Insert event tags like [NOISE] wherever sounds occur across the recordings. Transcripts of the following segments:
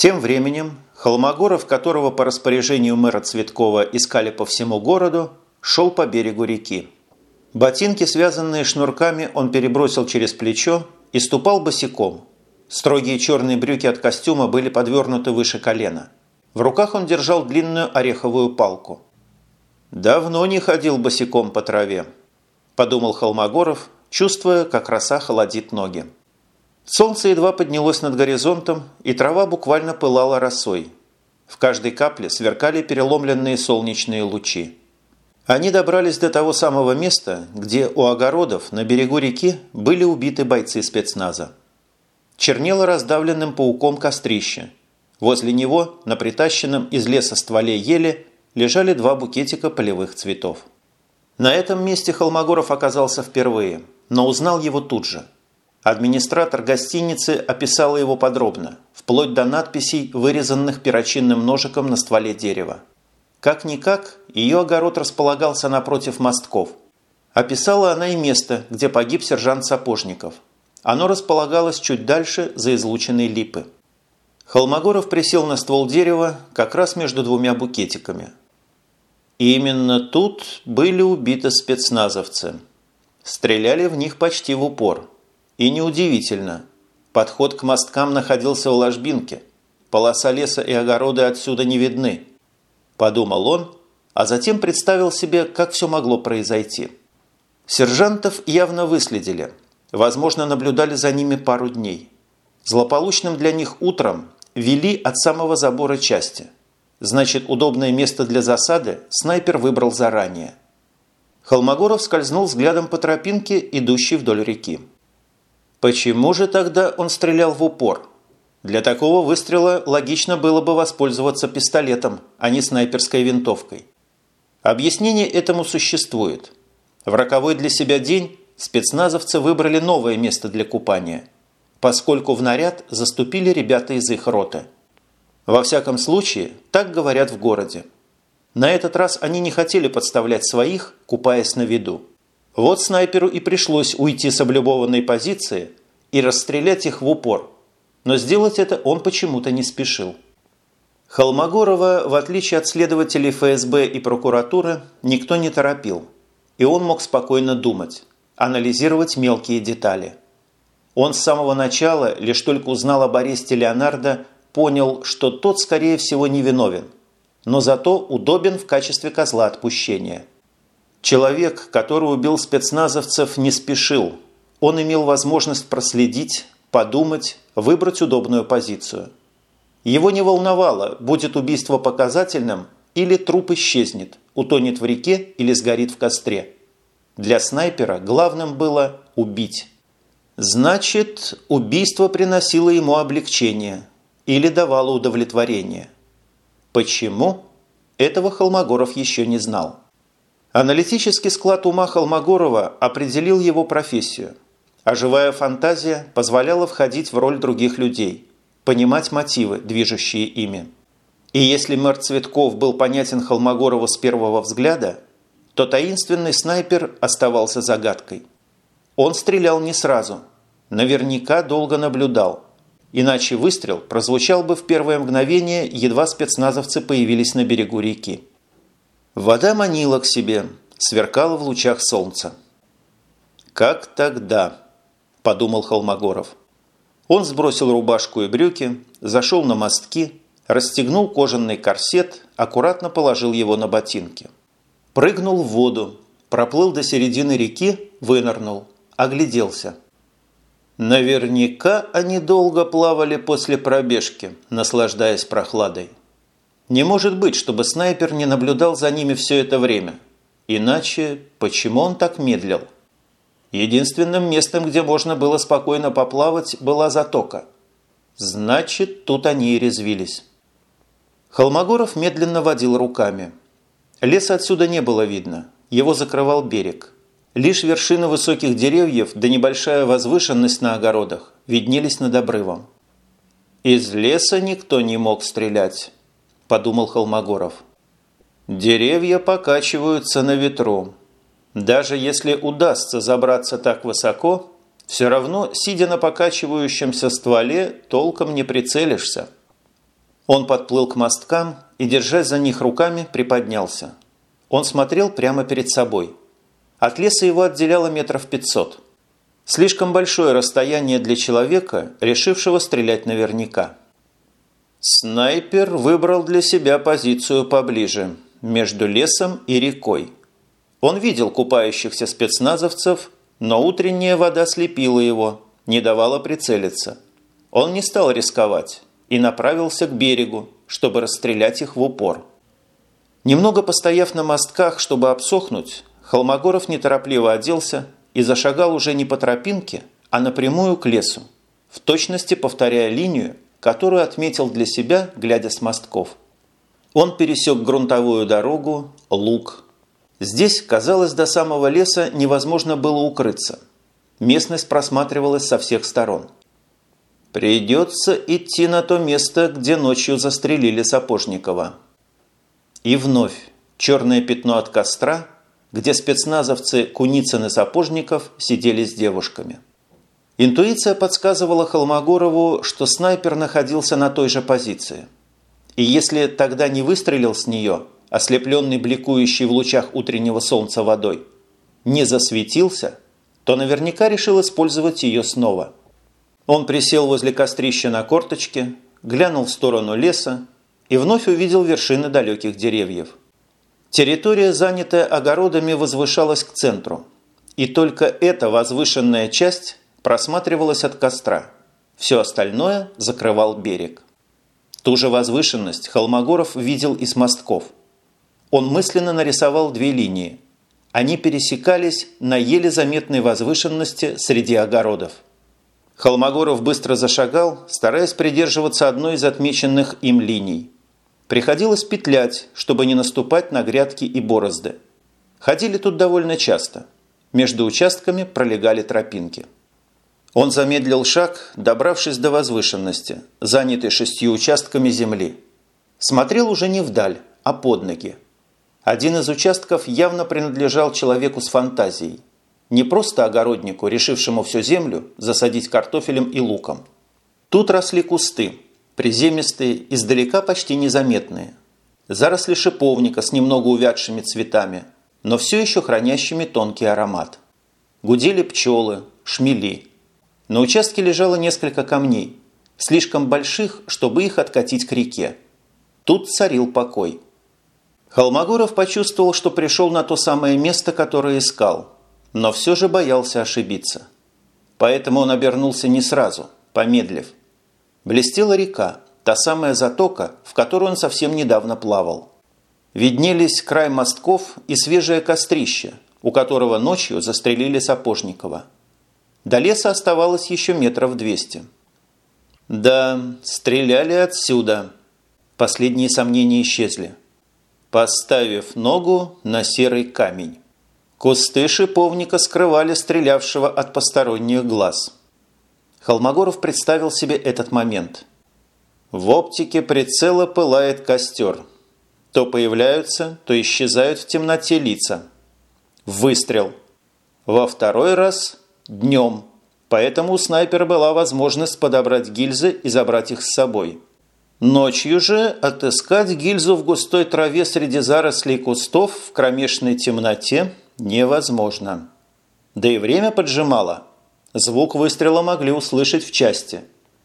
Тем временем Холмогоров, которого по распоряжению мэра Цветкова искали по всему городу, шел по берегу реки. Ботинки, связанные шнурками, он перебросил через плечо и ступал босиком. Строгие черные брюки от костюма были подвернуты выше колена. В руках он держал длинную ореховую палку. «Давно не ходил босиком по траве», – подумал Холмогоров, чувствуя, как роса холодит ноги. Солнце едва поднялось над горизонтом, и трава буквально пылала росой. В каждой капле сверкали переломленные солнечные лучи. Они добрались до того самого места, где у огородов на берегу реки были убиты бойцы спецназа. Чернело раздавленным пауком кострище. Возле него, на притащенном из леса стволе ели, лежали два букетика полевых цветов. На этом месте Холмогоров оказался впервые, но узнал его тут же – Администратор гостиницы описала его подробно, вплоть до надписей, вырезанных перочинным ножиком на стволе дерева. Как-никак, ее огород располагался напротив мостков. Описала она и место, где погиб сержант Сапожников. Оно располагалось чуть дальше, за излученной липы. Холмогоров присел на ствол дерева, как раз между двумя букетиками. И именно тут были убиты спецназовцы. Стреляли в них почти в упор – и неудивительно. Подход к мосткам находился в ложбинке. Полоса леса и огороды отсюда не видны. Подумал он, а затем представил себе, как все могло произойти. Сержантов явно выследили. Возможно, наблюдали за ними пару дней. Злополучным для них утром вели от самого забора части. Значит, удобное место для засады снайпер выбрал заранее. Холмогоров скользнул взглядом по тропинке, идущей вдоль реки. Почему же тогда он стрелял в упор? Для такого выстрела логично было бы воспользоваться пистолетом, а не снайперской винтовкой. Объяснение этому существует. В роковой для себя день спецназовцы выбрали новое место для купания, поскольку в наряд заступили ребята из их роты. Во всяком случае, так говорят в городе. На этот раз они не хотели подставлять своих, купаясь на виду. Вот снайперу и пришлось уйти с облюбованной позиции и расстрелять их в упор. Но сделать это он почему-то не спешил. Холмогорова, в отличие от следователей ФСБ и прокуратуры, никто не торопил. И он мог спокойно думать, анализировать мелкие детали. Он с самого начала, лишь только узнал об аресте Леонардо, понял, что тот, скорее всего, невиновен, но зато удобен в качестве козла отпущения – Человек, который убил спецназовцев, не спешил. Он имел возможность проследить, подумать, выбрать удобную позицию. Его не волновало, будет убийство показательным или труп исчезнет, утонет в реке или сгорит в костре. Для снайпера главным было убить. Значит, убийство приносило ему облегчение или давало удовлетворение. Почему? Этого Холмогоров еще не знал. Аналитический склад ума Холмогорова определил его профессию, а живая фантазия позволяла входить в роль других людей, понимать мотивы, движущие ими. И если мэр Цветков был понятен Холмогорову с первого взгляда, то таинственный снайпер оставался загадкой. Он стрелял не сразу, наверняка долго наблюдал, иначе выстрел прозвучал бы в первое мгновение, едва спецназовцы появились на берегу реки. Вода манила к себе, сверкала в лучах солнца. «Как тогда?» – подумал Холмогоров. Он сбросил рубашку и брюки, зашел на мостки, расстегнул кожаный корсет, аккуратно положил его на ботинки. Прыгнул в воду, проплыл до середины реки, вынырнул, огляделся. Наверняка они долго плавали после пробежки, наслаждаясь прохладой. Не может быть, чтобы снайпер не наблюдал за ними все это время. Иначе почему он так медлил? Единственным местом, где можно было спокойно поплавать, была затока. Значит, тут они и резвились. Холмогоров медленно водил руками. Леса отсюда не было видно. Его закрывал берег. Лишь вершины высоких деревьев да небольшая возвышенность на огородах виднелись над обрывом. Из леса никто не мог стрелять подумал Холмогоров. Деревья покачиваются на ветру. Даже если удастся забраться так высоко, все равно, сидя на покачивающемся стволе, толком не прицелишься. Он подплыл к мосткам и, держась за них руками, приподнялся. Он смотрел прямо перед собой. От леса его отделяло метров пятьсот. Слишком большое расстояние для человека, решившего стрелять наверняка. Снайпер выбрал для себя позицию поближе, между лесом и рекой. Он видел купающихся спецназовцев, но утренняя вода слепила его, не давала прицелиться. Он не стал рисковать и направился к берегу, чтобы расстрелять их в упор. Немного постояв на мостках, чтобы обсохнуть, Холмогоров неторопливо оделся и зашагал уже не по тропинке, а напрямую к лесу, в точности повторяя линию, которую отметил для себя, глядя с мостков. Он пересек грунтовую дорогу, луг. Здесь, казалось, до самого леса невозможно было укрыться. Местность просматривалась со всех сторон. Придется идти на то место, где ночью застрелили Сапожникова. И вновь черное пятно от костра, где спецназовцы Куницын и Сапожников сидели с девушками. Интуиция подсказывала Холмогорову, что снайпер находился на той же позиции. И если тогда не выстрелил с нее, ослепленный бликующий в лучах утреннего солнца водой, не засветился, то наверняка решил использовать ее снова. Он присел возле кострища на корточке, глянул в сторону леса и вновь увидел вершины далеких деревьев. Территория, занятая огородами, возвышалась к центру. И только эта возвышенная часть просматривалась от костра. Все остальное закрывал берег. Ту же возвышенность Холмогоров видел из мостков. Он мысленно нарисовал две линии. Они пересекались на еле заметной возвышенности среди огородов. Холмогоров быстро зашагал, стараясь придерживаться одной из отмеченных им линий. Приходилось петлять, чтобы не наступать на грядки и борозды. Ходили тут довольно часто. Между участками пролегали тропинки. Он замедлил шаг, добравшись до возвышенности, занятой шестью участками земли. Смотрел уже не вдаль, а под ноги. Один из участков явно принадлежал человеку с фантазией. Не просто огороднику, решившему всю землю засадить картофелем и луком. Тут росли кусты, приземистые, издалека почти незаметные. Заросли шиповника с немного увядшими цветами, но все еще хранящими тонкий аромат. Гудели пчелы, шмели – на участке лежало несколько камней, слишком больших, чтобы их откатить к реке. Тут царил покой. Холмогоров почувствовал, что пришел на то самое место, которое искал, но все же боялся ошибиться. Поэтому он обернулся не сразу, помедлив. Блестела река, та самая затока, в которую он совсем недавно плавал. Виднелись край мостков и свежее кострище, у которого ночью застрелили Сапожникова. До леса оставалось еще метров двести. Да, стреляли отсюда. Последние сомнения исчезли. Поставив ногу на серый камень. Кусты шиповника скрывали стрелявшего от посторонних глаз. Холмогоров представил себе этот момент. В оптике прицела пылает костер. То появляются, то исчезают в темноте лица. Выстрел. Во второй раз днем, поэтому у снайпера была возможность подобрать гильзы и забрать их с собой. Ночью же отыскать гильзу в густой траве среди зарослей кустов в кромешной темноте невозможно. Да и время поджимало. Звук выстрела могли услышать в части.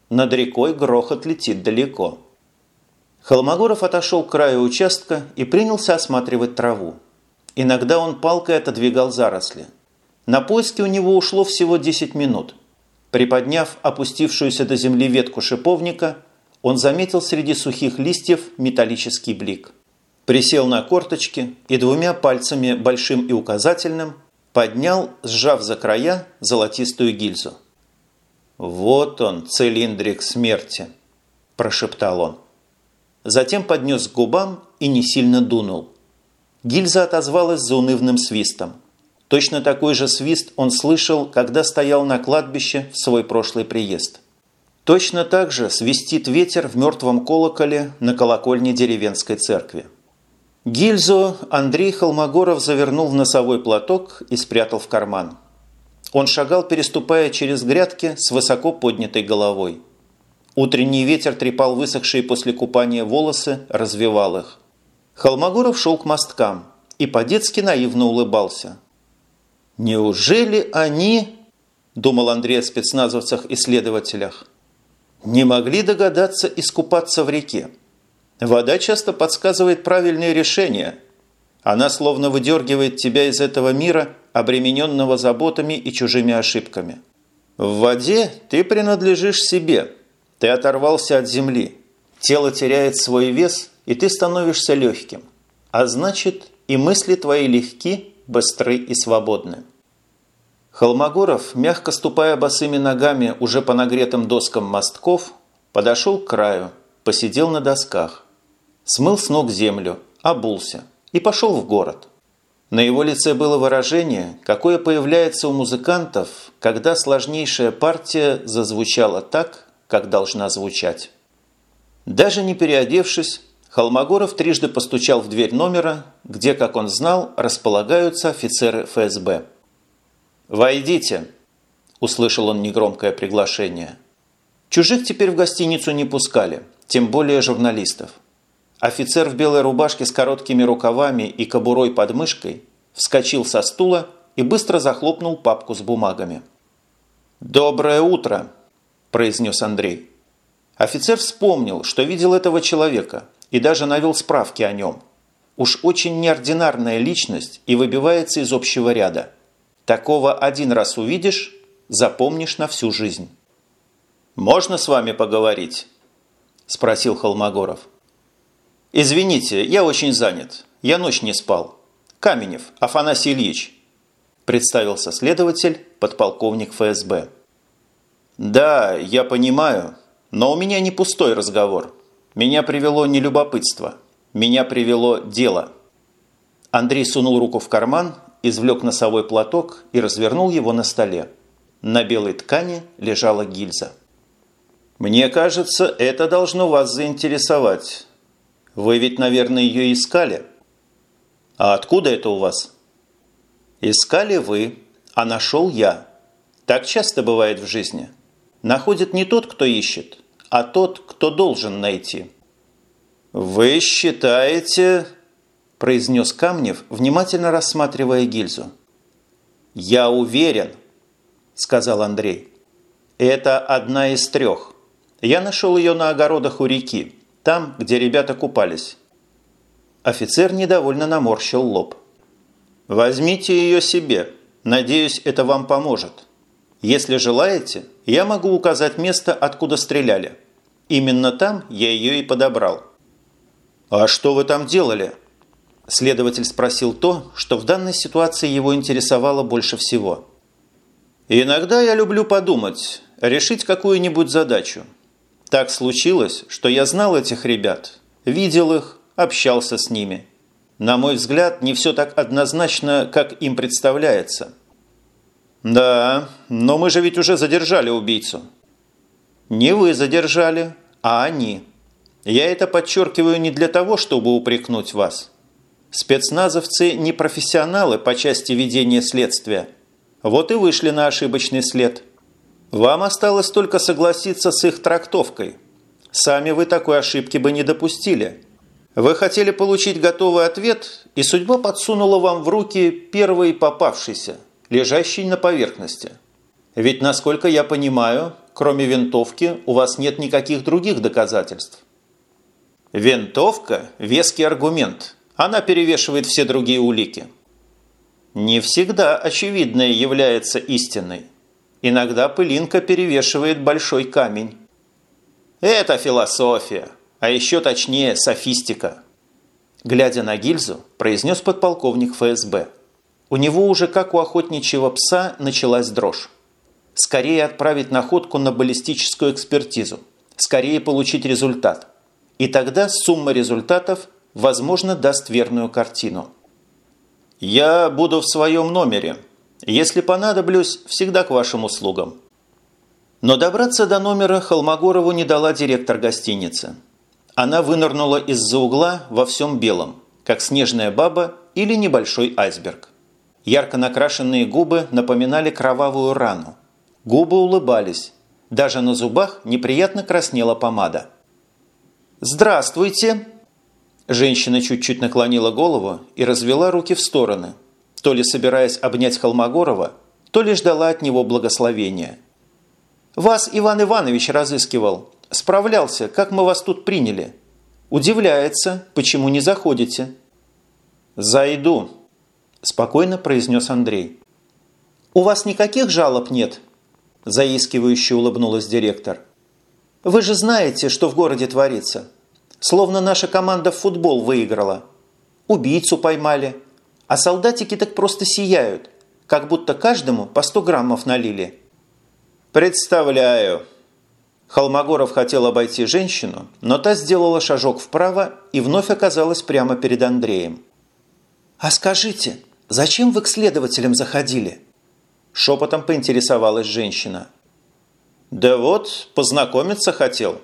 Над рекой грохот летит далеко. Холмогоров отошел к краю участка и принялся осматривать траву. Иногда он палкой отодвигал заросли. На поиски у него ушло всего 10 минут. Приподняв опустившуюся до земли ветку шиповника, он заметил среди сухих листьев металлический блик. Присел на корточки и двумя пальцами, большим и указательным, поднял, сжав за края, золотистую гильзу. «Вот он, цилиндрик смерти!» – прошептал он. Затем поднес к губам и не сильно дунул. Гильза отозвалась заунывным свистом – Точно такой же свист он слышал, когда стоял на кладбище в свой прошлый приезд. Точно так же свистит ветер в мертвом колоколе на колокольне деревенской церкви. Гильзу Андрей Холмогоров завернул в носовой платок и спрятал в карман. Он шагал, переступая через грядки с высоко поднятой головой. Утренний ветер трепал высохшие после купания волосы, развивал их. Холмогоров шел к мосткам и по-детски наивно улыбался. «Неужели они...» – думал Андрей о спецназовцах-исследователях. «Не могли догадаться искупаться в реке. Вода часто подсказывает правильные решения. Она словно выдергивает тебя из этого мира, обремененного заботами и чужими ошибками. В воде ты принадлежишь себе. Ты оторвался от земли. Тело теряет свой вес, и ты становишься легким. А значит, и мысли твои легки, быстры и свободны. Холмогоров, мягко ступая босыми ногами уже по нагретым доскам мостков, подошел к краю, посидел на досках, смыл с ног землю, обулся и пошел в город. На его лице было выражение, какое появляется у музыкантов, когда сложнейшая партия зазвучала так, как должна звучать. Даже не переодевшись, Холмогоров трижды постучал в дверь номера, где, как он знал, располагаются офицеры ФСБ. «Войдите!» – услышал он негромкое приглашение. Чужих теперь в гостиницу не пускали, тем более журналистов. Офицер в белой рубашке с короткими рукавами и кобурой под мышкой вскочил со стула и быстро захлопнул папку с бумагами. «Доброе утро!» – произнес Андрей. Офицер вспомнил, что видел этого человека и даже навел справки о нем. Уж очень неординарная личность и выбивается из общего ряда. Такого один раз увидишь, запомнишь на всю жизнь. «Можно с вами поговорить?» – спросил Холмогоров. «Извините, я очень занят. Я ночь не спал. Каменев, Афанасий Ильич», – представился следователь, подполковник ФСБ. «Да, я понимаю, но у меня не пустой разговор. Меня привело не любопытство. Меня привело дело». Андрей сунул руку в карман, извлек носовой платок и развернул его на столе. На белой ткани лежала гильза. «Мне кажется, это должно вас заинтересовать. Вы ведь, наверное, ее искали?» «А откуда это у вас?» «Искали вы, а нашел я. Так часто бывает в жизни. Находит не тот, кто ищет, а тот, кто должен найти. «Вы считаете...» – произнес Камнев, внимательно рассматривая гильзу. «Я уверен», – сказал Андрей. «Это одна из трех. Я нашел ее на огородах у реки, там, где ребята купались». Офицер недовольно наморщил лоб. «Возьмите ее себе. Надеюсь, это вам поможет. Если желаете, я могу указать место, откуда стреляли. Именно там я ее и подобрал». «А что вы там делали?» Следователь спросил то, что в данной ситуации его интересовало больше всего. «Иногда я люблю подумать, решить какую-нибудь задачу. Так случилось, что я знал этих ребят, видел их, общался с ними. На мой взгляд, не все так однозначно, как им представляется». «Да, но мы же ведь уже задержали убийцу». «Не вы задержали, а они. Я это подчеркиваю не для того, чтобы упрекнуть вас. Спецназовцы не профессионалы по части ведения следствия. Вот и вышли на ошибочный след. Вам осталось только согласиться с их трактовкой. Сами вы такой ошибки бы не допустили». Вы хотели получить готовый ответ, и судьба подсунула вам в руки первый попавшийся – лежащий на поверхности. Ведь, насколько я понимаю, кроме винтовки у вас нет никаких других доказательств. Винтовка – веский аргумент. Она перевешивает все другие улики. Не всегда очевидное является истиной. Иногда пылинка перевешивает большой камень. Это философия, а еще точнее софистика. Глядя на гильзу, произнес подполковник ФСБ – у него уже, как у охотничьего пса, началась дрожь. Скорее отправить находку на баллистическую экспертизу. Скорее получить результат. И тогда сумма результатов, возможно, даст верную картину. «Я буду в своем номере. Если понадоблюсь, всегда к вашим услугам». Но добраться до номера Холмогорову не дала директор гостиницы. Она вынырнула из-за угла во всем белом, как снежная баба или небольшой айсберг. Ярко накрашенные губы напоминали кровавую рану. Губы улыбались. Даже на зубах неприятно краснела помада. «Здравствуйте!» Женщина чуть-чуть наклонила голову и развела руки в стороны, то ли собираясь обнять Холмогорова, то ли ждала от него благословения. «Вас Иван Иванович разыскивал. Справлялся, как мы вас тут приняли. Удивляется, почему не заходите». «Зайду», – спокойно произнес Андрей. «У вас никаких жалоб нет?» – заискивающе улыбнулась директор. «Вы же знаете, что в городе творится. Словно наша команда в футбол выиграла. Убийцу поймали. А солдатики так просто сияют, как будто каждому по 100 граммов налили. «Представляю!» Холмогоров хотел обойти женщину, но та сделала шажок вправо и вновь оказалась прямо перед Андреем. «А скажите, зачем вы к следователям заходили?» Шепотом поинтересовалась женщина. «Да вот, познакомиться хотел»,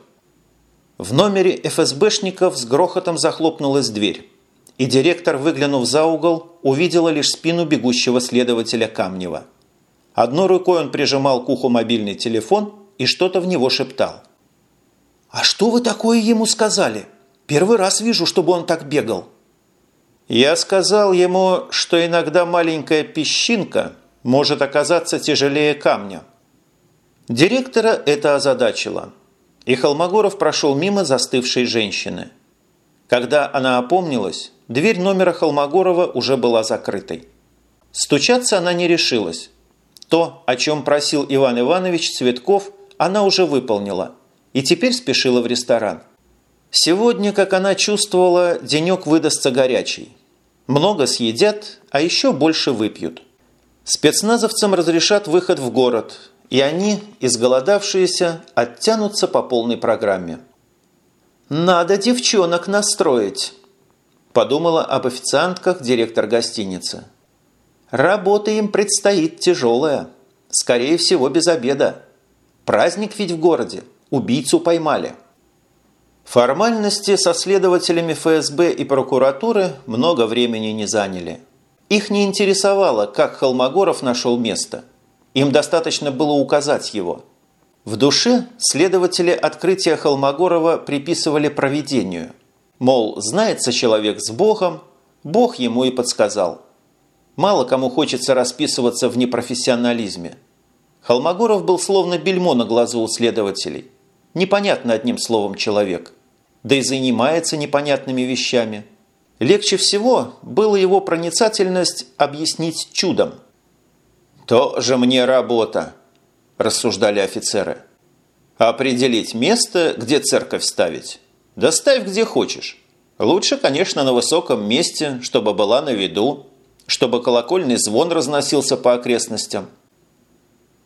в номере ФСБшников с грохотом захлопнулась дверь, и директор, выглянув за угол, увидела лишь спину бегущего следователя Камнева. Одной рукой он прижимал к уху мобильный телефон и что-то в него шептал. «А что вы такое ему сказали? Первый раз вижу, чтобы он так бегал». Я сказал ему, что иногда маленькая песчинка может оказаться тяжелее камня. Директора это озадачило – и Холмогоров прошел мимо застывшей женщины. Когда она опомнилась, дверь номера Холмогорова уже была закрытой. Стучаться она не решилась. То, о чем просил Иван Иванович Цветков, она уже выполнила и теперь спешила в ресторан. Сегодня, как она чувствовала, денек выдастся горячий. Много съедят, а еще больше выпьют. Спецназовцам разрешат выход в город, и они, изголодавшиеся, оттянутся по полной программе. «Надо девчонок настроить», – подумала об официантках директор гостиницы. «Работа им предстоит тяжелая, скорее всего, без обеда. Праздник ведь в городе, убийцу поймали». Формальности со следователями ФСБ и прокуратуры много времени не заняли. Их не интересовало, как Холмогоров нашел место – им достаточно было указать его. В душе следователи открытия Холмогорова приписывали провидению. Мол, знается человек с Богом, Бог ему и подсказал. Мало кому хочется расписываться в непрофессионализме. Холмогоров был словно бельмо на глазу у следователей. Непонятно одним словом человек. Да и занимается непонятными вещами. Легче всего было его проницательность объяснить чудом – «Тоже мне работа», – рассуждали офицеры. «Определить место, где церковь ставить. Да ставь где хочешь. Лучше, конечно, на высоком месте, чтобы была на виду, чтобы колокольный звон разносился по окрестностям».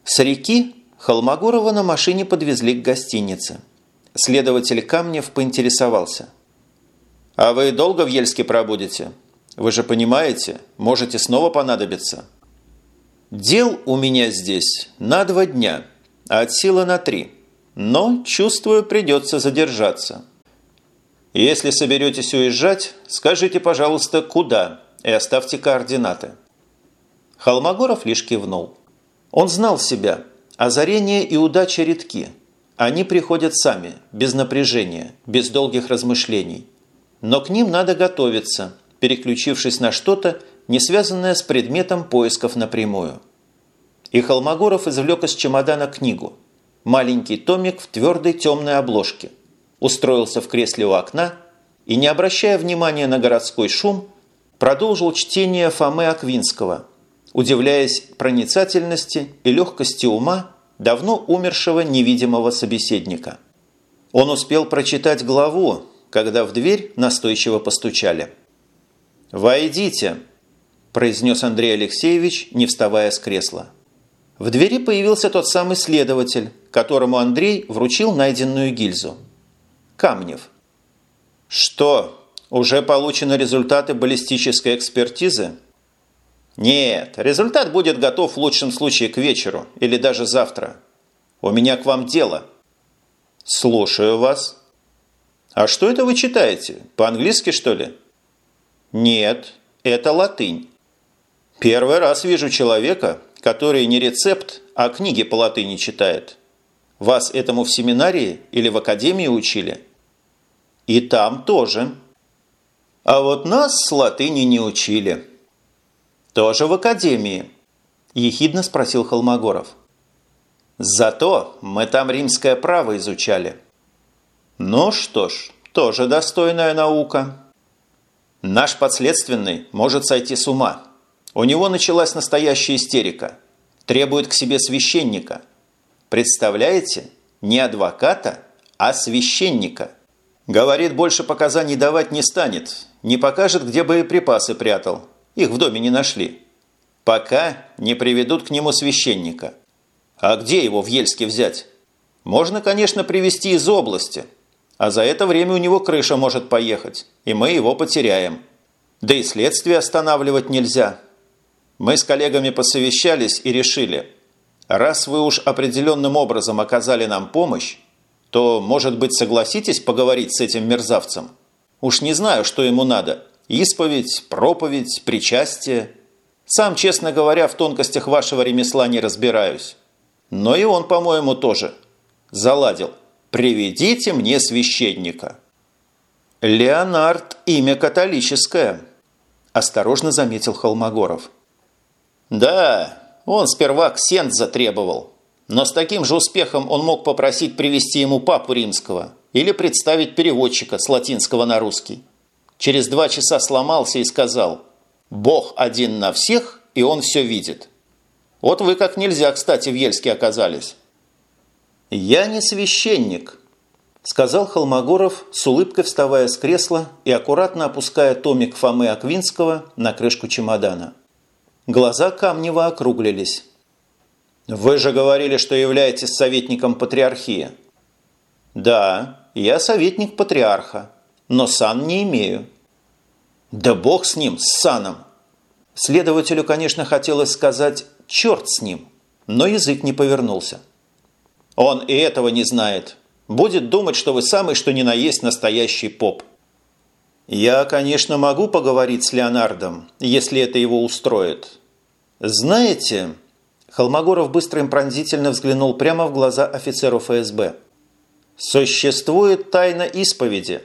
С реки Холмогорова на машине подвезли к гостинице. Следователь Камнев поинтересовался. «А вы долго в Ельске пробудете? Вы же понимаете, можете снова понадобиться». Дел у меня здесь на два дня, а от силы на три. Но, чувствую, придется задержаться. Если соберетесь уезжать, скажите, пожалуйста, куда и оставьте координаты. Холмогоров лишь кивнул. Он знал себя. Озарение и удача редки. Они приходят сами, без напряжения, без долгих размышлений. Но к ним надо готовиться, переключившись на что-то, не связанная с предметом поисков напрямую. И Холмогоров извлек из чемодана книгу. Маленький томик в твердой темной обложке. Устроился в кресле у окна и, не обращая внимания на городской шум, продолжил чтение Фомы Аквинского, удивляясь проницательности и легкости ума давно умершего невидимого собеседника. Он успел прочитать главу, когда в дверь настойчиво постучали. «Войдите!» произнес Андрей Алексеевич, не вставая с кресла. В двери появился тот самый следователь, которому Андрей вручил найденную гильзу. Камнев. «Что, уже получены результаты баллистической экспертизы?» «Нет, результат будет готов в лучшем случае к вечеру или даже завтра. У меня к вам дело». «Слушаю вас». «А что это вы читаете? По-английски, что ли?» «Нет, это латынь. Первый раз вижу человека, который не рецепт, а книги по латыни читает. Вас этому в семинарии или в академии учили? И там тоже. А вот нас с латыни не учили. Тоже в академии, ехидно спросил Холмогоров. Зато мы там римское право изучали. Ну что ж, тоже достойная наука. Наш подследственный может сойти с ума. У него началась настоящая истерика. Требует к себе священника. Представляете? Не адвоката, а священника. Говорит, больше показаний давать не станет. Не покажет, где боеприпасы прятал. Их в доме не нашли. Пока не приведут к нему священника. А где его в Ельске взять? Можно, конечно, привезти из области. А за это время у него крыша может поехать, и мы его потеряем. Да и следствие останавливать нельзя. Мы с коллегами посовещались и решили, раз вы уж определенным образом оказали нам помощь, то, может быть, согласитесь поговорить с этим мерзавцем? Уж не знаю, что ему надо. Исповедь, проповедь, причастие. Сам, честно говоря, в тонкостях вашего ремесла не разбираюсь. Но и он, по-моему, тоже. Заладил. «Приведите мне священника». «Леонард – имя католическое», – осторожно заметил Холмогоров. «Да, он сперва ксент затребовал, но с таким же успехом он мог попросить привести ему папу римского или представить переводчика с латинского на русский. Через два часа сломался и сказал «Бог один на всех, и он все видит». Вот вы как нельзя, кстати, в Ельске оказались. «Я не священник», – сказал Холмогоров, с улыбкой вставая с кресла и аккуратно опуская томик Фомы Аквинского на крышку чемодана. Глаза Камнева округлились. «Вы же говорили, что являетесь советником патриархии». «Да, я советник патриарха, но сан не имею». «Да бог с ним, с саном!» Следователю, конечно, хотелось сказать «черт с ним», но язык не повернулся. «Он и этого не знает. Будет думать, что вы самый что ни на есть настоящий поп». «Я, конечно, могу поговорить с Леонардом, если это его устроит. Знаете...» Холмогоров быстро и пронзительно взглянул прямо в глаза офицеру ФСБ. «Существует тайна исповеди,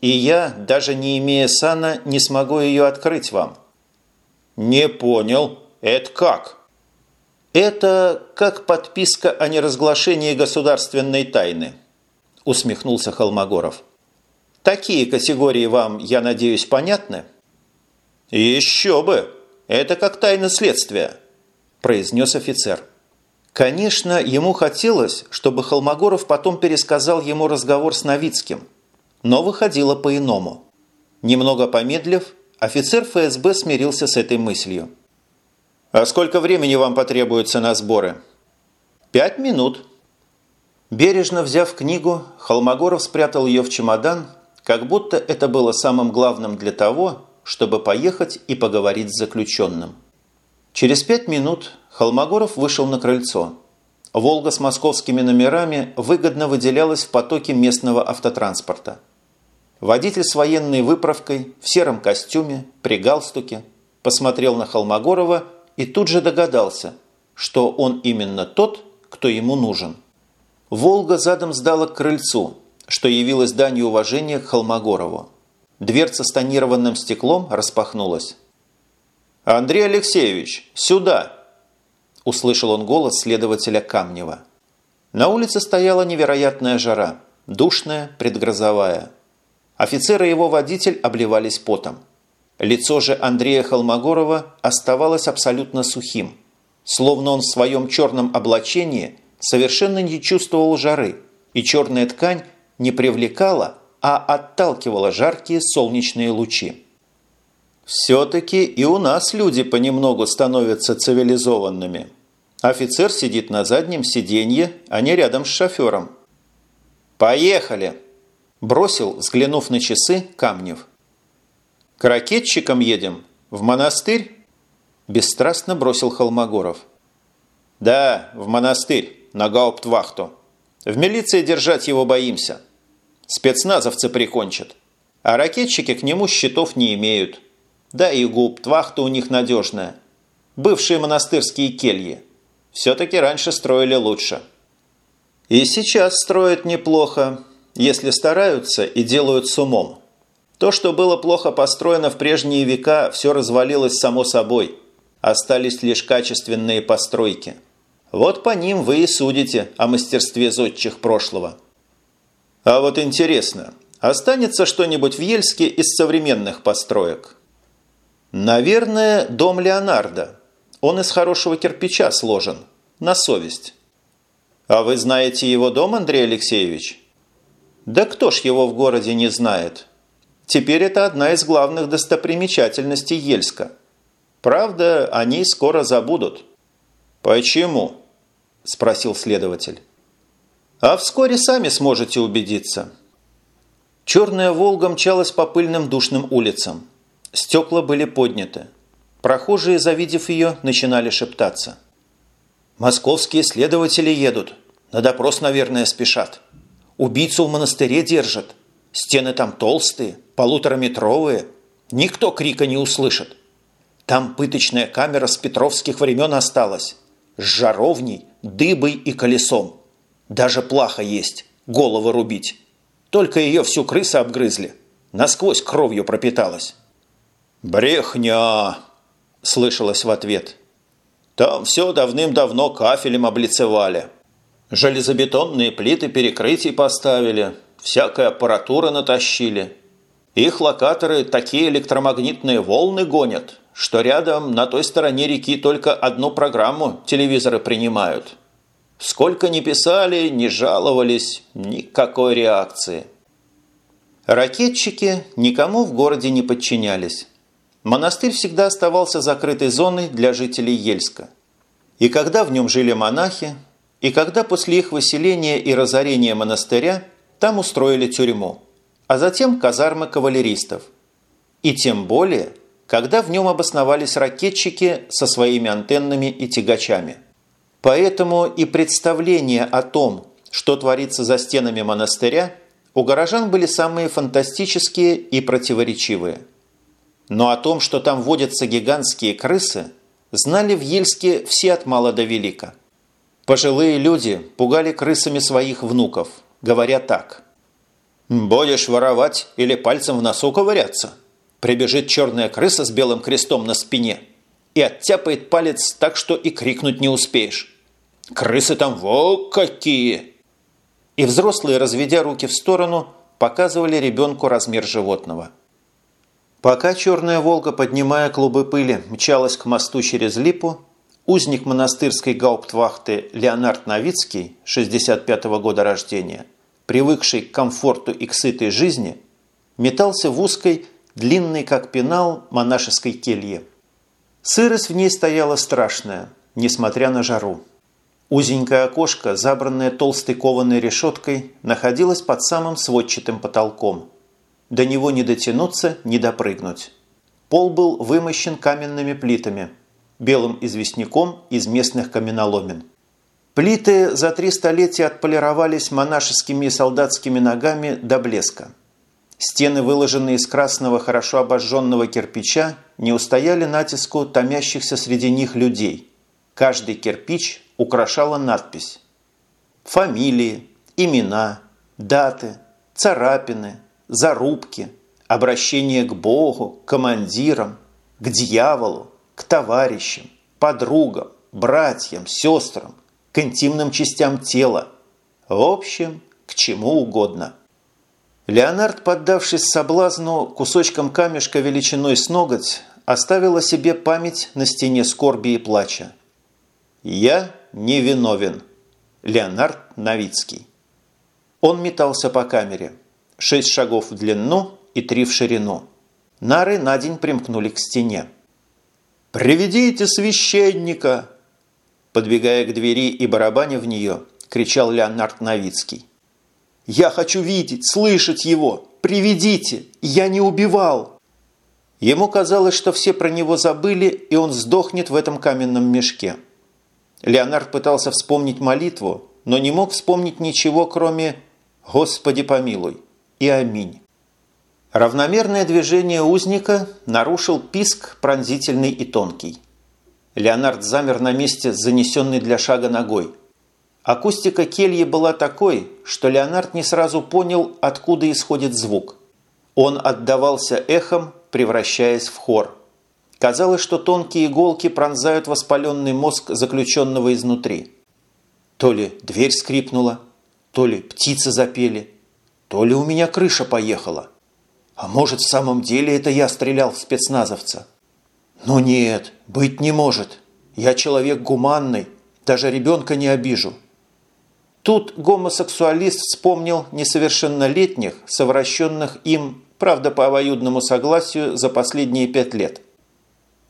и я, даже не имея сана, не смогу ее открыть вам». «Не понял. Это как?» «Это как подписка о неразглашении государственной тайны», усмехнулся Холмогоров. «Такие категории вам, я надеюсь, понятны?» «Еще бы! Это как тайна следствия», произнес офицер. Конечно, ему хотелось, чтобы Холмогоров потом пересказал ему разговор с Новицким, но выходило по-иному. Немного помедлив, офицер ФСБ смирился с этой мыслью. «А сколько времени вам потребуется на сборы?» «Пять минут». Бережно взяв книгу, Холмогоров спрятал ее в чемодан, как будто это было самым главным для того, чтобы поехать и поговорить с заключенным. Через пять минут Холмогоров вышел на крыльцо. «Волга» с московскими номерами выгодно выделялась в потоке местного автотранспорта. Водитель с военной выправкой, в сером костюме, при галстуке, посмотрел на Холмогорова и тут же догадался, что он именно тот, кто ему нужен. «Волга» задом сдала к крыльцу, что явилось данью уважения к Холмогорову. Дверца с тонированным стеклом распахнулась. «Андрей Алексеевич, сюда!» Услышал он голос следователя Камнева. На улице стояла невероятная жара, душная, предгрозовая. Офицер и его водитель обливались потом. Лицо же Андрея Холмогорова оставалось абсолютно сухим, словно он в своем черном облачении совершенно не чувствовал жары, и черная ткань не привлекала, а отталкивала жаркие солнечные лучи. Все-таки и у нас люди понемногу становятся цивилизованными. Офицер сидит на заднем сиденье, а не рядом с шофером. «Поехали!» – бросил, взглянув на часы, Камнев. «К ракетчикам едем? В монастырь?» Бесстрастно бросил Холмогоров. «Да, в монастырь, на гауптвахту. В милиции держать его боимся. Спецназовцы прикончат. А ракетчики к нему счетов не имеют. Да и гауптвахта у них надежная. Бывшие монастырские кельи. Все-таки раньше строили лучше». И сейчас строят неплохо, если стараются и делают с умом. То, что было плохо построено в прежние века, все развалилось само собой. Остались лишь качественные постройки. Вот по ним вы и судите о мастерстве зодчих прошлого. А вот интересно, останется что-нибудь в Ельске из современных построек? Наверное, дом Леонардо. Он из хорошего кирпича сложен. На совесть. А вы знаете его дом, Андрей Алексеевич? Да кто ж его в городе не знает? Теперь это одна из главных достопримечательностей Ельска. Правда, они скоро забудут. Почему? Спросил следователь. А вскоре сами сможете убедиться. Черная «Волга» мчалась по пыльным душным улицам. Стекла были подняты. Прохожие, завидев ее, начинали шептаться. «Московские следователи едут. На допрос, наверное, спешат». Убийцу в монастыре держат. Стены там толстые, полутораметровые. Никто крика не услышит. Там пыточная камера с петровских времен осталась. С жаровней, дыбой и колесом. Даже плаха есть, голову рубить. Только ее всю крысы обгрызли. Насквозь кровью пропиталась. «Брехня!» – слышалось в ответ. «Там все давным-давно кафелем облицевали». Железобетонные плиты перекрытий поставили, всякая аппаратура натащили. Их локаторы такие электромагнитные волны гонят, что рядом на той стороне реки только одну программу телевизоры принимают. Сколько ни писали, ни жаловались, никакой реакции. Ракетчики никому в городе не подчинялись. Монастырь всегда оставался закрытой зоной для жителей Ельска. И когда в нем жили монахи, и когда после их выселения и разорения монастыря там устроили тюрьму, а затем казармы кавалеристов. И тем более, когда в нем обосновались ракетчики со своими антеннами и тягачами. Поэтому и представления о том, что творится за стенами монастыря, у горожан были самые фантастические и противоречивые. Но о том, что там водятся гигантские крысы, знали в Ельске все от мала до велика. Пожилые люди пугали крысами своих внуков, говоря так. «Будешь воровать или пальцем в носу ковыряться? Прибежит черная крыса с белым крестом на спине и оттяпает палец так, что и крикнуть не успеешь. Крысы там во какие!» И взрослые, разведя руки в сторону, показывали ребенку размер животного. Пока черная «Волга», поднимая клубы пыли, мчалась к мосту через Липу, Узник монастырской гауптвахты Леонард Новицкий, 65 -го года рождения, привыкший к комфорту и к сытой жизни, метался в узкой, длинной как пенал, монашеской келье. Сырость в ней стояла страшная, несмотря на жару. Узенькое окошко, забранное толстой кованой решеткой, находилось под самым сводчатым потолком. До него не дотянуться, не допрыгнуть. Пол был вымощен каменными плитами – белым известняком из местных каменоломен. Плиты за три столетия отполировались монашескими и солдатскими ногами до блеска. Стены, выложенные из красного хорошо обожженного кирпича, не устояли натиску томящихся среди них людей. Каждый кирпич украшала надпись. Фамилии, имена, даты, царапины, зарубки, обращение к Богу, командирам, к дьяволу, к товарищам, подругам, братьям, сестрам, к интимным частям тела. В общем, к чему угодно. Леонард, поддавшись соблазну кусочком камешка величиной с ноготь, оставил о себе память на стене скорби и плача. «Я невиновен». Леонард Новицкий. Он метался по камере. Шесть шагов в длину и три в ширину. Нары на день примкнули к стене. «Приведите священника!» Подбегая к двери и барабаня в нее, кричал Леонард Новицкий. «Я хочу видеть, слышать его! Приведите! Я не убивал!» Ему казалось, что все про него забыли, и он сдохнет в этом каменном мешке. Леонард пытался вспомнить молитву, но не мог вспомнить ничего, кроме «Господи помилуй» и «Аминь». Равномерное движение узника нарушил писк пронзительный и тонкий. Леонард замер на месте, занесенный для шага ногой. Акустика кельи была такой, что Леонард не сразу понял, откуда исходит звук. Он отдавался эхом, превращаясь в хор. Казалось, что тонкие иголки пронзают воспаленный мозг заключенного изнутри. То ли дверь скрипнула, то ли птицы запели, то ли у меня крыша поехала. А может, в самом деле это я стрелял в спецназовца? Но нет, быть не может. Я человек гуманный, даже ребенка не обижу. Тут гомосексуалист вспомнил несовершеннолетних, совращенных им, правда, по обоюдному согласию, за последние пять лет.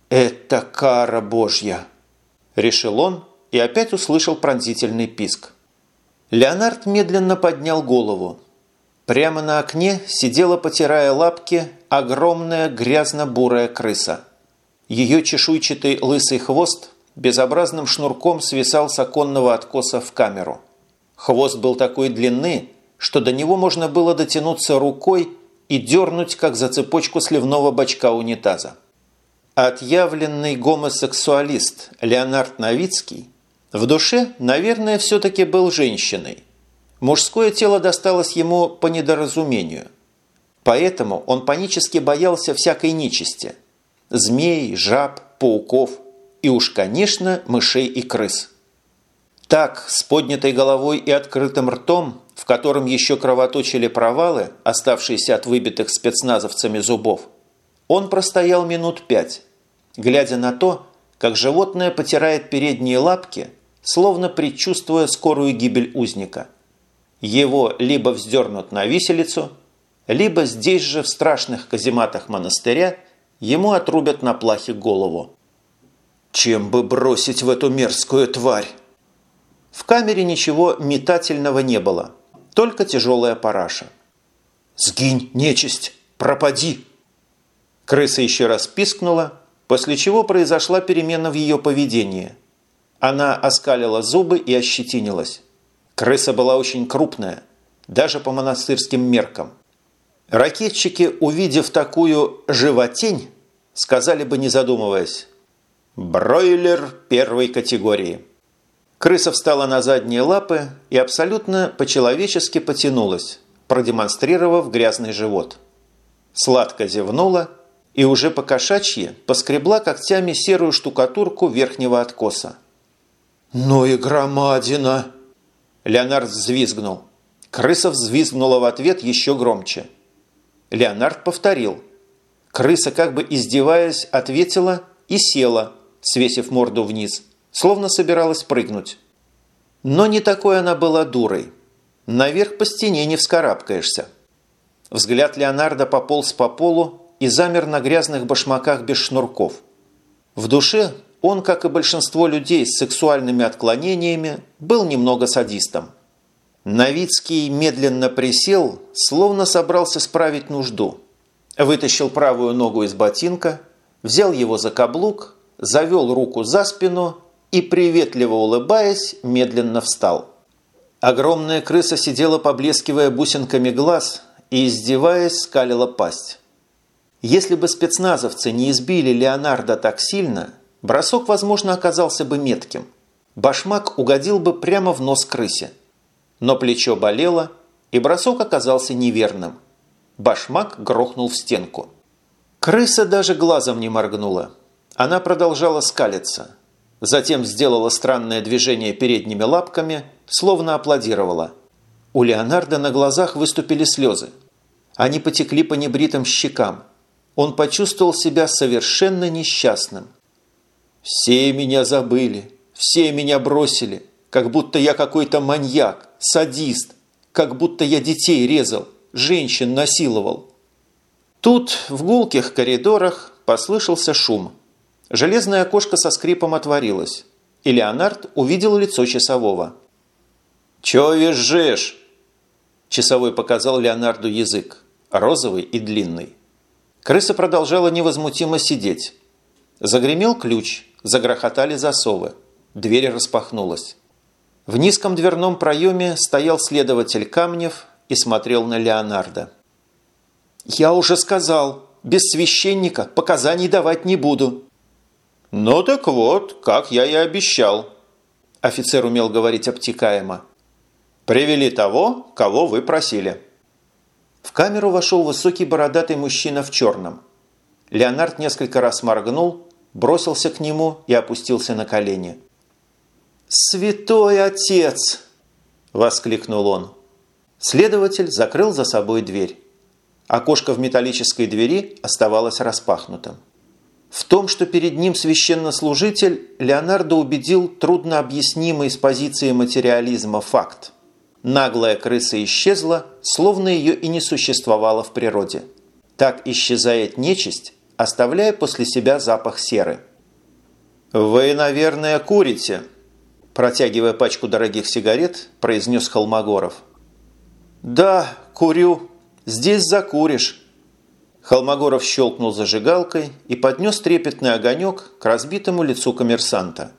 «Это кара Божья!» – решил он и опять услышал пронзительный писк. Леонард медленно поднял голову. Прямо на окне сидела, потирая лапки, огромная грязно-бурая крыса. Ее чешуйчатый лысый хвост безобразным шнурком свисал с оконного откоса в камеру. Хвост был такой длины, что до него можно было дотянуться рукой и дернуть, как за цепочку сливного бачка унитаза. Отъявленный гомосексуалист Леонард Новицкий в душе, наверное, все-таки был женщиной. Мужское тело досталось ему по недоразумению. Поэтому он панически боялся всякой нечисти – змей, жаб, пауков и уж, конечно, мышей и крыс. Так, с поднятой головой и открытым ртом, в котором еще кровоточили провалы, оставшиеся от выбитых спецназовцами зубов, он простоял минут пять, глядя на то, как животное потирает передние лапки, словно предчувствуя скорую гибель узника. Его либо вздернут на виселицу, либо здесь же в страшных казематах монастыря ему отрубят на плахе голову. «Чем бы бросить в эту мерзкую тварь?» В камере ничего метательного не было, только тяжелая параша. «Сгинь, нечисть! Пропади!» Крыса еще раз пискнула, после чего произошла перемена в ее поведении. Она оскалила зубы и ощетинилась. Крыса была очень крупная, даже по монастырским меркам. Ракетчики, увидев такую животень, сказали бы, не задумываясь, «Бройлер первой категории». Крыса встала на задние лапы и абсолютно по-человечески потянулась, продемонстрировав грязный живот. Сладко зевнула и уже по-кошачьи поскребла когтями серую штукатурку верхнего откоса. «Ну и громадина!» Леонард взвизгнул. Крыса взвизгнула в ответ еще громче. Леонард повторил. Крыса, как бы издеваясь, ответила и села, свесив морду вниз – словно собиралась прыгнуть. Но не такой она была дурой. Наверх по стене не вскарабкаешься. Взгляд Леонардо пополз по полу и замер на грязных башмаках без шнурков. В душе он, как и большинство людей с сексуальными отклонениями, был немного садистом. Новицкий медленно присел, словно собрался справить нужду. Вытащил правую ногу из ботинка, взял его за каблук, завел руку за спину и, приветливо улыбаясь, медленно встал. Огромная крыса сидела, поблескивая бусинками глаз и, издеваясь, скалила пасть. Если бы спецназовцы не избили Леонардо так сильно, бросок, возможно, оказался бы метким. Башмак угодил бы прямо в нос крысе. Но плечо болело, и бросок оказался неверным. Башмак грохнул в стенку. Крыса даже глазом не моргнула. Она продолжала скалиться – Затем сделала странное движение передними лапками, словно аплодировала. У Леонардо на глазах выступили слезы. Они потекли по небритым щекам. Он почувствовал себя совершенно несчастным. «Все меня забыли, все меня бросили, как будто я какой-то маньяк, садист, как будто я детей резал, женщин насиловал». Тут в гулких коридорах послышался шум – Железное окошко со скрипом отворилось, и Леонард увидел лицо часового. «Чего визжишь?» Часовой показал Леонарду язык, розовый и длинный. Крыса продолжала невозмутимо сидеть. Загремел ключ, загрохотали засовы. Дверь распахнулась. В низком дверном проеме стоял следователь Камнев и смотрел на Леонарда. «Я уже сказал, без священника показаний давать не буду», «Ну так вот, как я и обещал», – Офицер умел говорить обтекаемо. «Привели того, кого вы просили». В камеру вошел высокий бородатый мужчина в черном. Леонард несколько раз моргнул, бросился к нему и опустился на колени. «Святой отец!» – воскликнул он. Следователь закрыл за собой дверь. Окошко в металлической двери оставалось распахнутым. В том, что перед ним священнослужитель, Леонардо убедил труднообъяснимый с позиции материализма факт. Наглая крыса исчезла, словно ее и не существовало в природе. Так исчезает нечисть, оставляя после себя запах серы. «Вы, наверное, курите?» Протягивая пачку дорогих сигарет, произнес Холмогоров. «Да, курю. Здесь закуришь». Холмогоров щелкнул зажигалкой и поднес трепетный огонек к разбитому лицу коммерсанта.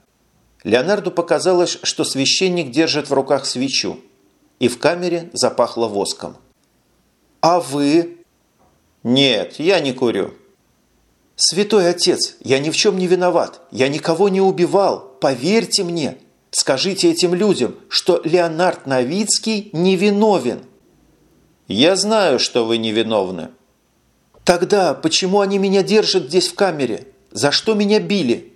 Леонарду показалось, что священник держит в руках свечу, и в камере запахло воском. «А вы?» «Нет, я не курю». «Святой отец, я ни в чем не виноват, я никого не убивал, поверьте мне. Скажите этим людям, что Леонард Новицкий невиновен». «Я знаю, что вы невиновны», Тогда почему они меня держат здесь в камере? За что меня били?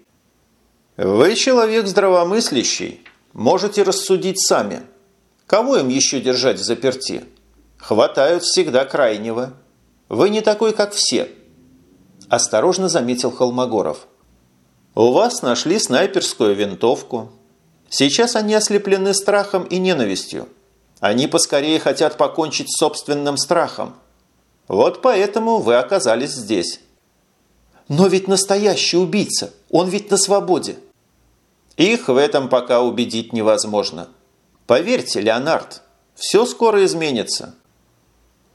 Вы человек здравомыслящий. Можете рассудить сами. Кого им еще держать в заперти? Хватают всегда крайнего. Вы не такой, как все. Осторожно заметил Холмогоров. У вас нашли снайперскую винтовку. Сейчас они ослеплены страхом и ненавистью. Они поскорее хотят покончить с собственным страхом. Вот поэтому вы оказались здесь. Но ведь настоящий убийца, он ведь на свободе. Их в этом пока убедить невозможно. Поверьте, Леонард, все скоро изменится.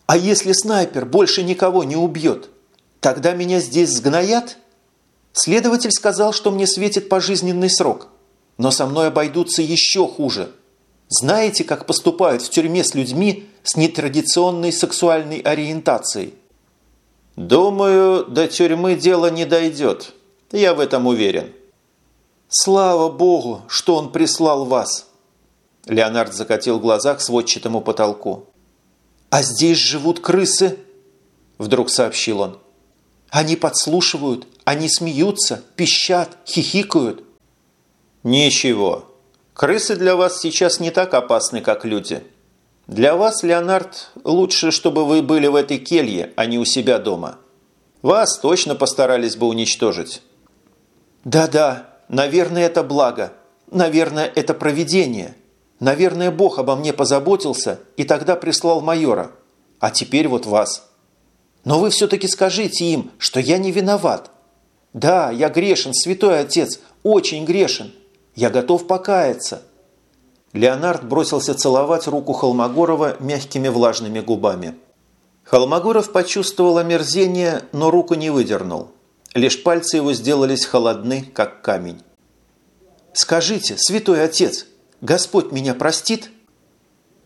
А если снайпер больше никого не убьет, тогда меня здесь сгноят? Следователь сказал, что мне светит пожизненный срок, но со мной обойдутся еще хуже. Знаете, как поступают в тюрьме с людьми, с нетрадиционной сексуальной ориентацией? Думаю, до тюрьмы дело не дойдет. Я в этом уверен. Слава Богу, что он прислал вас. Леонард закатил глаза к сводчатому потолку. «А здесь живут крысы!» Вдруг сообщил он. «Они подслушивают, они смеются, пищат, хихикают». «Ничего. Крысы для вас сейчас не так опасны, как люди. Для вас, Леонард, лучше, чтобы вы были в этой келье, а не у себя дома. Вас точно постарались бы уничтожить. Да-да, наверное, это благо. Наверное, это провидение. Наверное, Бог обо мне позаботился и тогда прислал майора. А теперь вот вас. Но вы все-таки скажите им, что я не виноват. Да, я грешен, святой отец, очень грешен. Я готов покаяться. Леонард бросился целовать руку Холмогорова мягкими влажными губами. Холмогоров почувствовал омерзение, но руку не выдернул. Лишь пальцы его сделались холодны, как камень. «Скажите, святой отец, Господь меня простит?»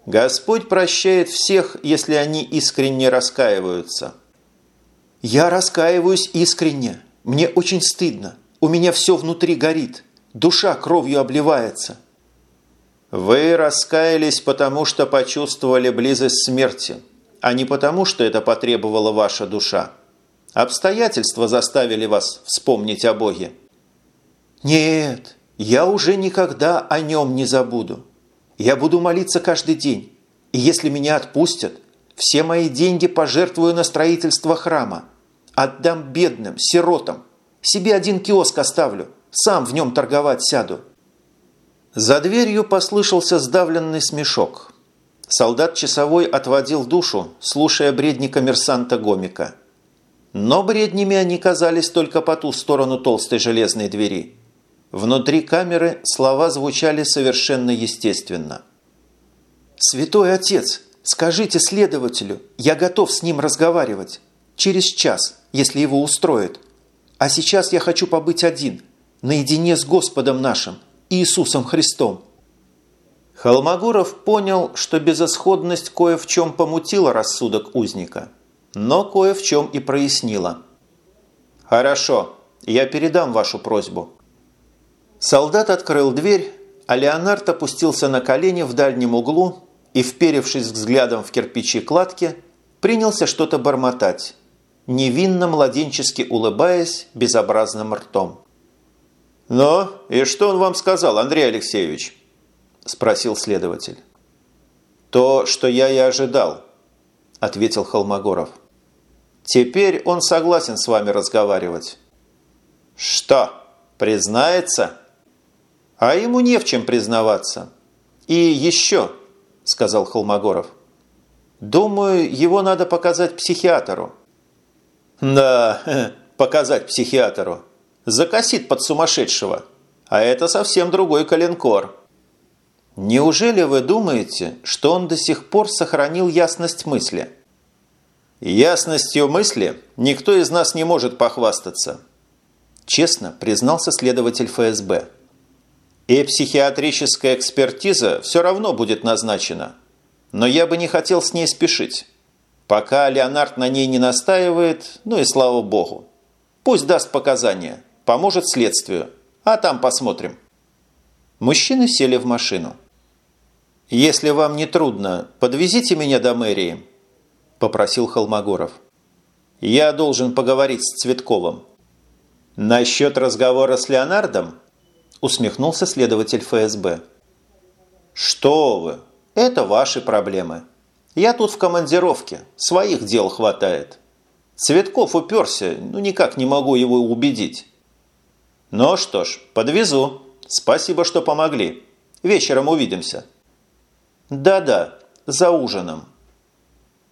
«Господь прощает всех, если они искренне раскаиваются». «Я раскаиваюсь искренне. Мне очень стыдно. У меня все внутри горит. Душа кровью обливается». Вы раскаялись, потому что почувствовали близость смерти, а не потому, что это потребовала ваша душа. Обстоятельства заставили вас вспомнить о Боге. Нет, я уже никогда о нем не забуду. Я буду молиться каждый день, и если меня отпустят, все мои деньги пожертвую на строительство храма. Отдам бедным, сиротам. Себе один киоск оставлю, сам в нем торговать сяду. За дверью послышался сдавленный смешок. Солдат-часовой отводил душу, слушая бредни коммерсанта Гомика. Но бреднями они казались только по ту сторону толстой железной двери. Внутри камеры слова звучали совершенно естественно. «Святой отец, скажите следователю, я готов с ним разговаривать. Через час, если его устроит. А сейчас я хочу побыть один, наедине с Господом нашим, Иисусом Христом. Холмогоров понял, что безысходность кое в чем помутила рассудок узника, но кое в чем и прояснила. «Хорошо, я передам вашу просьбу». Солдат открыл дверь, а Леонард опустился на колени в дальнем углу и, вперевшись взглядом в кирпичи кладки, принялся что-то бормотать, невинно младенчески улыбаясь безобразным ртом. «Ну, и что он вам сказал, Андрей Алексеевич?» – спросил следователь. «То, что я и ожидал», – ответил Холмогоров. «Теперь он согласен с вами разговаривать». «Что, признается?» «А ему не в чем признаваться. И еще», – сказал Холмогоров. «Думаю, его надо показать психиатру». «Да, [LAUGHS] показать психиатру. Закосит под сумасшедшего. А это совсем другой коленкор». Неужели вы думаете, что он до сих пор сохранил ясность мысли? Ясностью мысли никто из нас не может похвастаться. Честно признался следователь ФСБ. И психиатрическая экспертиза все равно будет назначена. Но я бы не хотел с ней спешить. Пока Леонард на ней не настаивает, ну и слава богу. Пусть даст показания, поможет следствию, а там посмотрим. Мужчины сели в машину. «Если вам не трудно, подвезите меня до мэрии», – попросил Холмогоров. «Я должен поговорить с Цветковым». «Насчет разговора с Леонардом?» – усмехнулся следователь ФСБ. «Что вы! Это ваши проблемы. Я тут в командировке, своих дел хватает. Цветков уперся, ну никак не могу его убедить». «Ну что ж, подвезу. Спасибо, что помогли. Вечером увидимся». «Да-да, за ужином».